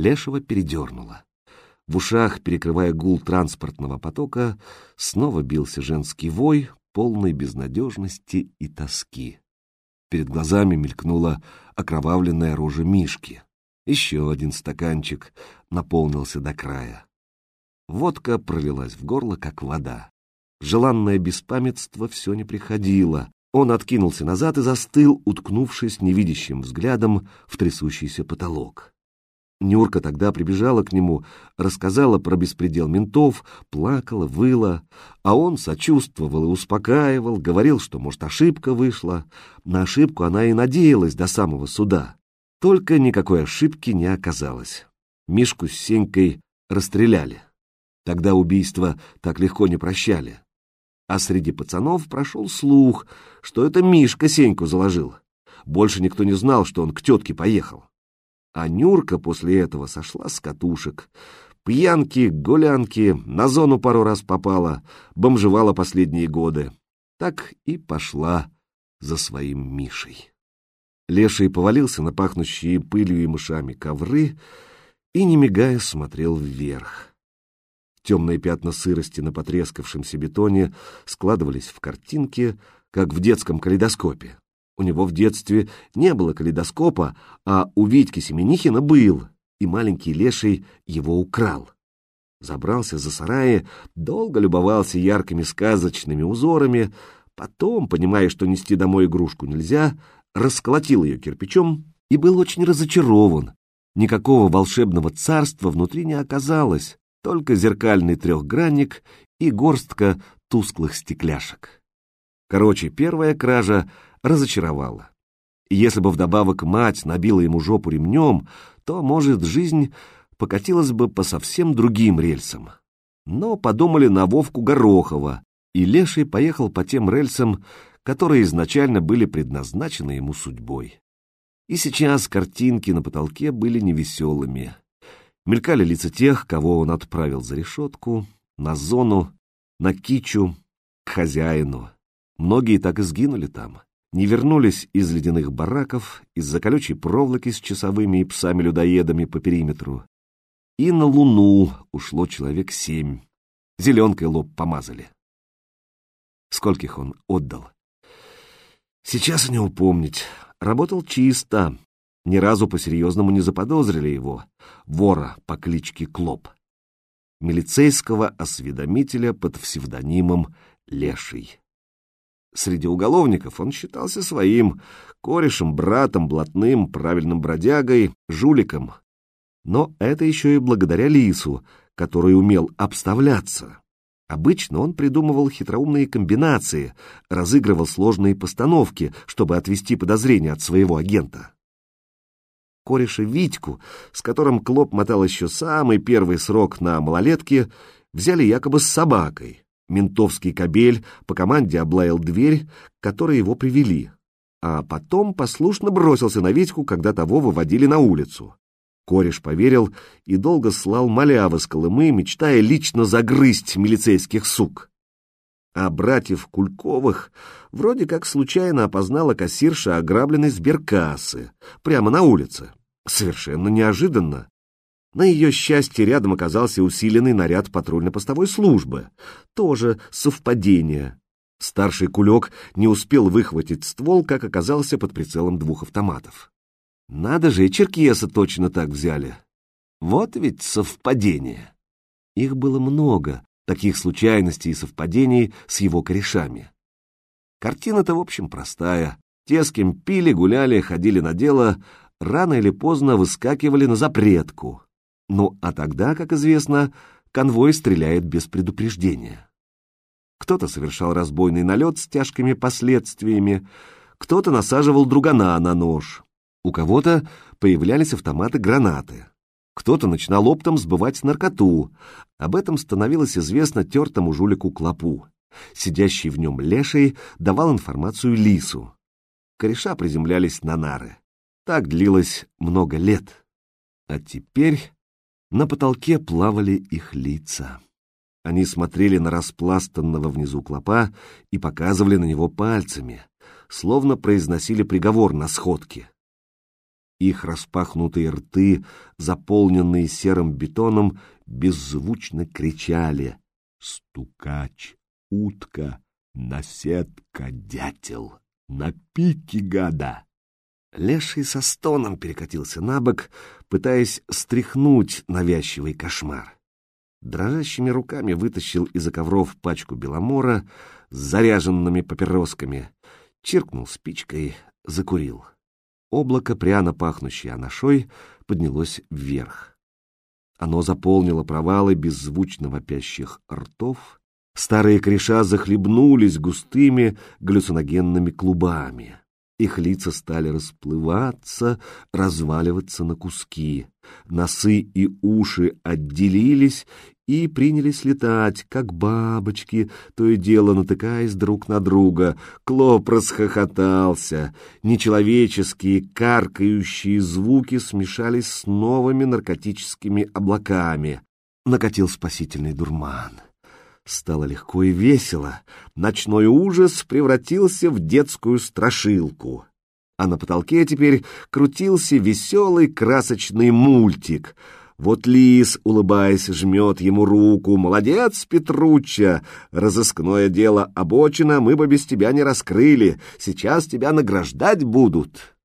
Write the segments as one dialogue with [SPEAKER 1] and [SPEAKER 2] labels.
[SPEAKER 1] Лешего передернуло. В ушах, перекрывая гул транспортного потока, снова бился женский вой, полной безнадежности и тоски. Перед глазами мелькнула окровавленная рожа Мишки. Еще один стаканчик наполнился до края. Водка пролилась в горло, как вода. Желанное беспамятство все не приходило. Он откинулся назад и застыл, уткнувшись невидящим взглядом в трясущийся потолок. Нюрка тогда прибежала к нему, рассказала про беспредел ментов, плакала, выла, а он сочувствовал и успокаивал, говорил, что, может, ошибка вышла. На ошибку она и надеялась до самого суда. Только никакой ошибки не оказалось. Мишку с Сенькой расстреляли. Тогда убийства так легко не прощали. А среди пацанов прошел слух, что это Мишка Сеньку заложил. Больше никто не знал, что он к тетке поехал. А Нюрка после этого сошла с катушек. Пьянки, гулянки, на зону пару раз попала, бомжевала последние годы. Так и пошла за своим Мишей. Леший повалился на пахнущие пылью и мышами ковры и, не мигая, смотрел вверх. Темные пятна сырости на потрескавшемся бетоне складывались в картинки, как в детском калейдоскопе. У него в детстве не было калейдоскопа, а у Витьки Семенихина был, и маленький леший его украл. Забрался за сараи, долго любовался яркими сказочными узорами, потом, понимая, что нести домой игрушку нельзя, расколотил ее кирпичом и был очень разочарован. Никакого волшебного царства внутри не оказалось, только зеркальный трехгранник и горстка тусклых стекляшек. Короче, первая кража разочаровала. Если бы вдобавок мать набила ему жопу ремнем, то, может, жизнь покатилась бы по совсем другим рельсам. Но подумали на Вовку Горохова, и Леший поехал по тем рельсам, которые изначально были предназначены ему судьбой. И сейчас картинки на потолке были невеселыми. Мелькали лица тех, кого он отправил за решетку, на зону, на кичу, к хозяину. Многие так и сгинули там не вернулись из ледяных бараков, из-за колючей проволоки с часовыми и псами-людоедами по периметру. И на Луну ушло человек семь. Зеленкой лоб помазали. Скольких он отдал? Сейчас не упомнить. Работал чисто. Ни разу по-серьезному не заподозрили его, вора по кличке Клоп. Милицейского осведомителя под псевдонимом Леший. Среди уголовников он считался своим, корешем, братом, блатным, правильным бродягой, жуликом. Но это еще и благодаря Лису, который умел обставляться. Обычно он придумывал хитроумные комбинации, разыгрывал сложные постановки, чтобы отвести подозрения от своего агента. Кореша Витьку, с которым Клоп мотал еще самый первый срок на малолетке, взяли якобы с собакой, Ментовский кобель по команде облаял дверь, которой его привели, а потом послушно бросился на Витьку, когда того выводили на улицу. Кореш поверил и долго слал малявы с Колымы, мечтая лично загрызть милицейских сук. А братьев Кульковых вроде как случайно опознала кассирша ограбленной сберкассы прямо на улице. Совершенно неожиданно. На ее счастье рядом оказался усиленный наряд патрульно-постовой службы. Тоже совпадение. Старший кулек не успел выхватить ствол, как оказался под прицелом двух автоматов. Надо же, и черкеса точно так взяли. Вот ведь совпадение. Их было много, таких случайностей и совпадений с его корешами. Картина-то, в общем, простая. Те, с кем пили, гуляли, ходили на дело, рано или поздно выскакивали на запретку. Ну, а тогда, как известно, конвой стреляет без предупреждения. Кто-то совершал разбойный налет с тяжкими последствиями, кто-то насаживал другана на нож, у кого-то появлялись автоматы-гранаты, кто-то начинал оптом сбывать наркоту. Об этом становилось известно тертому жулику Клопу. Сидящий в нем леший давал информацию лису. Кореша приземлялись на нары. Так длилось много лет. А теперь на потолке плавали их лица. Они смотрели на распластанного внизу клопа и показывали на него пальцами, словно произносили приговор на сходке. Их распахнутые рты, заполненные серым бетоном, беззвучно кричали «Стукач! Утка! Наседка! Дятел! На пике гада!» Леший со стоном перекатился на бок, пытаясь стряхнуть навязчивый кошмар. Дрожащими руками вытащил из-за ковров пачку беломора с заряженными папиросками, чиркнул спичкой, закурил. Облако, пряно пахнущее анашой, поднялось вверх. Оно заполнило провалы беззвучно вопящих ртов, старые креша захлебнулись густыми галлюциногенными клубами. Их лица стали расплываться, разваливаться на куски. Носы и уши отделились и принялись летать, как бабочки, то и дело натыкаясь друг на друга. Клоп расхохотался. Нечеловеческие, каркающие звуки смешались с новыми наркотическими облаками. Накатил спасительный дурман. Стало легко и весело. Ночной ужас превратился в детскую страшилку. А на потолке теперь крутился веселый красочный мультик. Вот лис, улыбаясь, жмет ему руку. «Молодец, Петручча! Разыскное дело обочина мы бы без тебя не раскрыли. Сейчас тебя награждать будут».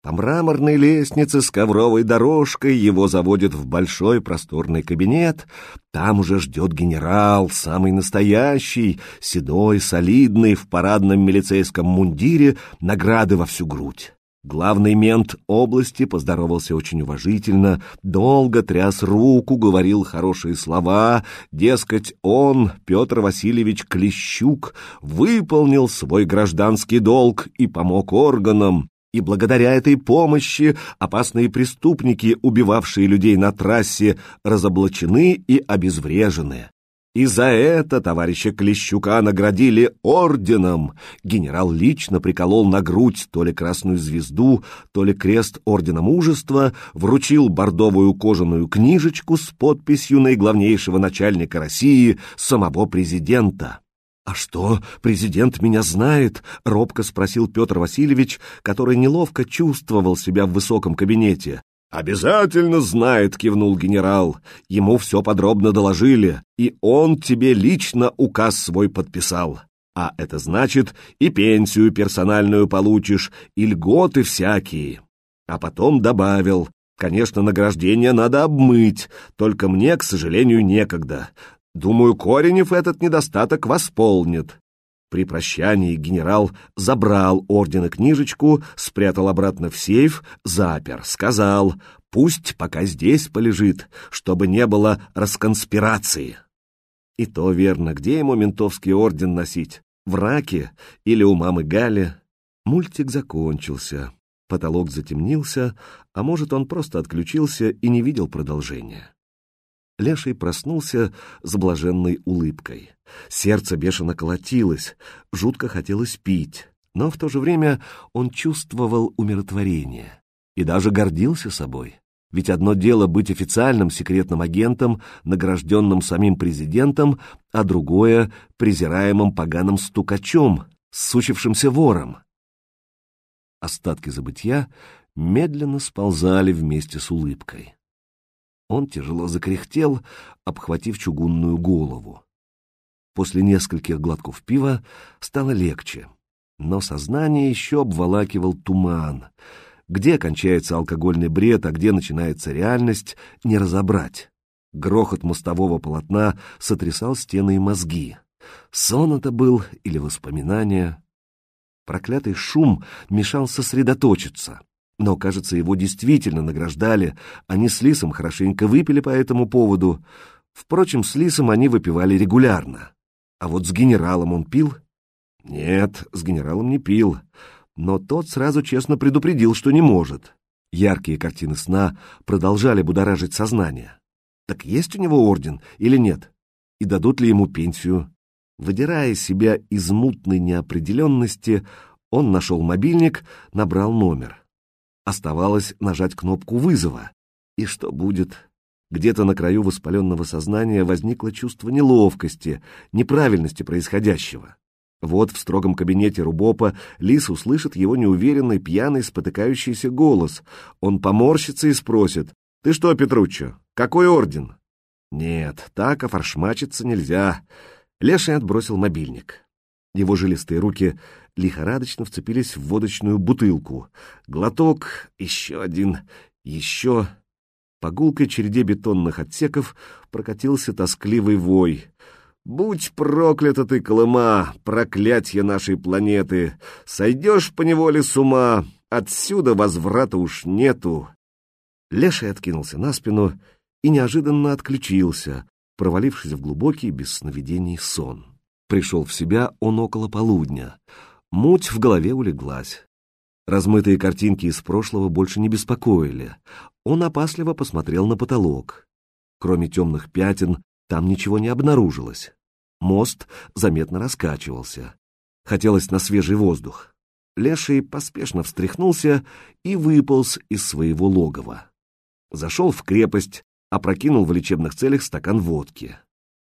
[SPEAKER 1] По мраморной лестнице с ковровой дорожкой его заводят в большой просторный кабинет. Там уже ждет генерал, самый настоящий, седой, солидный, в парадном милицейском мундире, награды во всю грудь. Главный мент области поздоровался очень уважительно, долго тряс руку, говорил хорошие слова, дескать, он, Петр Васильевич Клещук, выполнил свой гражданский долг и помог органам, и благодаря этой помощи опасные преступники, убивавшие людей на трассе, разоблачены и обезврежены. И за это товарища Клещука наградили орденом. Генерал лично приколол на грудь то ли красную звезду, то ли крест ордена мужества, вручил бордовую кожаную книжечку с подписью наиглавнейшего начальника России, самого президента. «А что, президент меня знает?» — робко спросил Петр Васильевич, который неловко чувствовал себя в высоком кабинете. «Обязательно знает», — кивнул генерал. «Ему все подробно доложили, и он тебе лично указ свой подписал. А это значит, и пенсию персональную получишь, и льготы всякие». А потом добавил, «Конечно, награждение надо обмыть, только мне, к сожалению, некогда. Думаю, Коренев этот недостаток восполнит. При прощании генерал забрал орден и книжечку, спрятал обратно в сейф, запер, сказал, пусть пока здесь полежит, чтобы не было расконспирации. И то верно, где ему ментовский орден носить? В раке или у мамы Гали? Мультик закончился, потолок затемнился, а может, он просто отключился и не видел продолжения. Леший проснулся с блаженной улыбкой. Сердце бешено колотилось, жутко хотелось пить, но в то же время он чувствовал умиротворение и даже гордился собой. Ведь одно дело быть официальным секретным агентом, награжденным самим президентом, а другое — презираемым поганым стукачом, сучившимся вором. Остатки забытья медленно сползали вместе с улыбкой. Он тяжело закряхтел, обхватив чугунную голову. После нескольких глотков пива стало легче, но сознание еще обволакивал туман. Где кончается алкогольный бред, а где начинается реальность, не разобрать. Грохот мостового полотна сотрясал стены и мозги. Сон это был или воспоминания? Проклятый шум мешал сосредоточиться. Но, кажется, его действительно награждали. Они с Лисом хорошенько выпили по этому поводу. Впрочем, с Лисом они выпивали регулярно. А вот с генералом он пил? Нет, с генералом не пил. Но тот сразу честно предупредил, что не может. Яркие картины сна продолжали будоражить сознание. Так есть у него орден или нет? И дадут ли ему пенсию? Выдирая себя из мутной неопределенности, он нашел мобильник, набрал номер. Оставалось нажать кнопку вызова. И что будет? Где-то на краю воспаленного сознания возникло чувство неловкости, неправильности происходящего. Вот в строгом кабинете Рубопа Лис услышит его неуверенный, пьяный, спотыкающийся голос. Он поморщится и спросит, «Ты что, Петруччо, какой орден?» Нет, так офоршмачиться нельзя. Леший отбросил мобильник. Его жилистые руки лихорадочно вцепились в водочную бутылку. Глоток, еще один, еще... По гулкой череде бетонных отсеков прокатился тоскливый вой. «Будь проклята ты, Колыма, проклятье нашей планеты! Сойдешь поневоле с ума, отсюда возврата уж нету!» Леший откинулся на спину и неожиданно отключился, провалившись в глубокий, без сновидений, сон. Пришел в себя он около полудня. Муть в голове улеглась. Размытые картинки из прошлого больше не беспокоили. Он опасливо посмотрел на потолок. Кроме темных пятен, там ничего не обнаружилось. Мост заметно раскачивался. Хотелось на свежий воздух. Леший поспешно встряхнулся и выполз из своего логова. Зашел в крепость, опрокинул в лечебных целях стакан водки.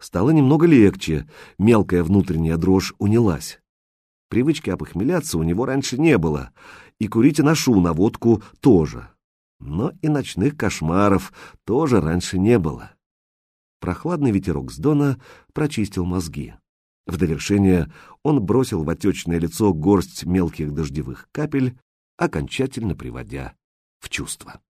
[SPEAKER 1] Стало немного легче, мелкая внутренняя дрожь унялась. Привычки опохмеляться у него раньше не было, и курить и ношу на водку тоже. Но и ночных кошмаров тоже раньше не было. Прохладный ветерок с дона прочистил мозги. В довершение он бросил в отечное лицо горсть мелких дождевых капель, окончательно приводя в чувство.